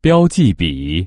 标记笔。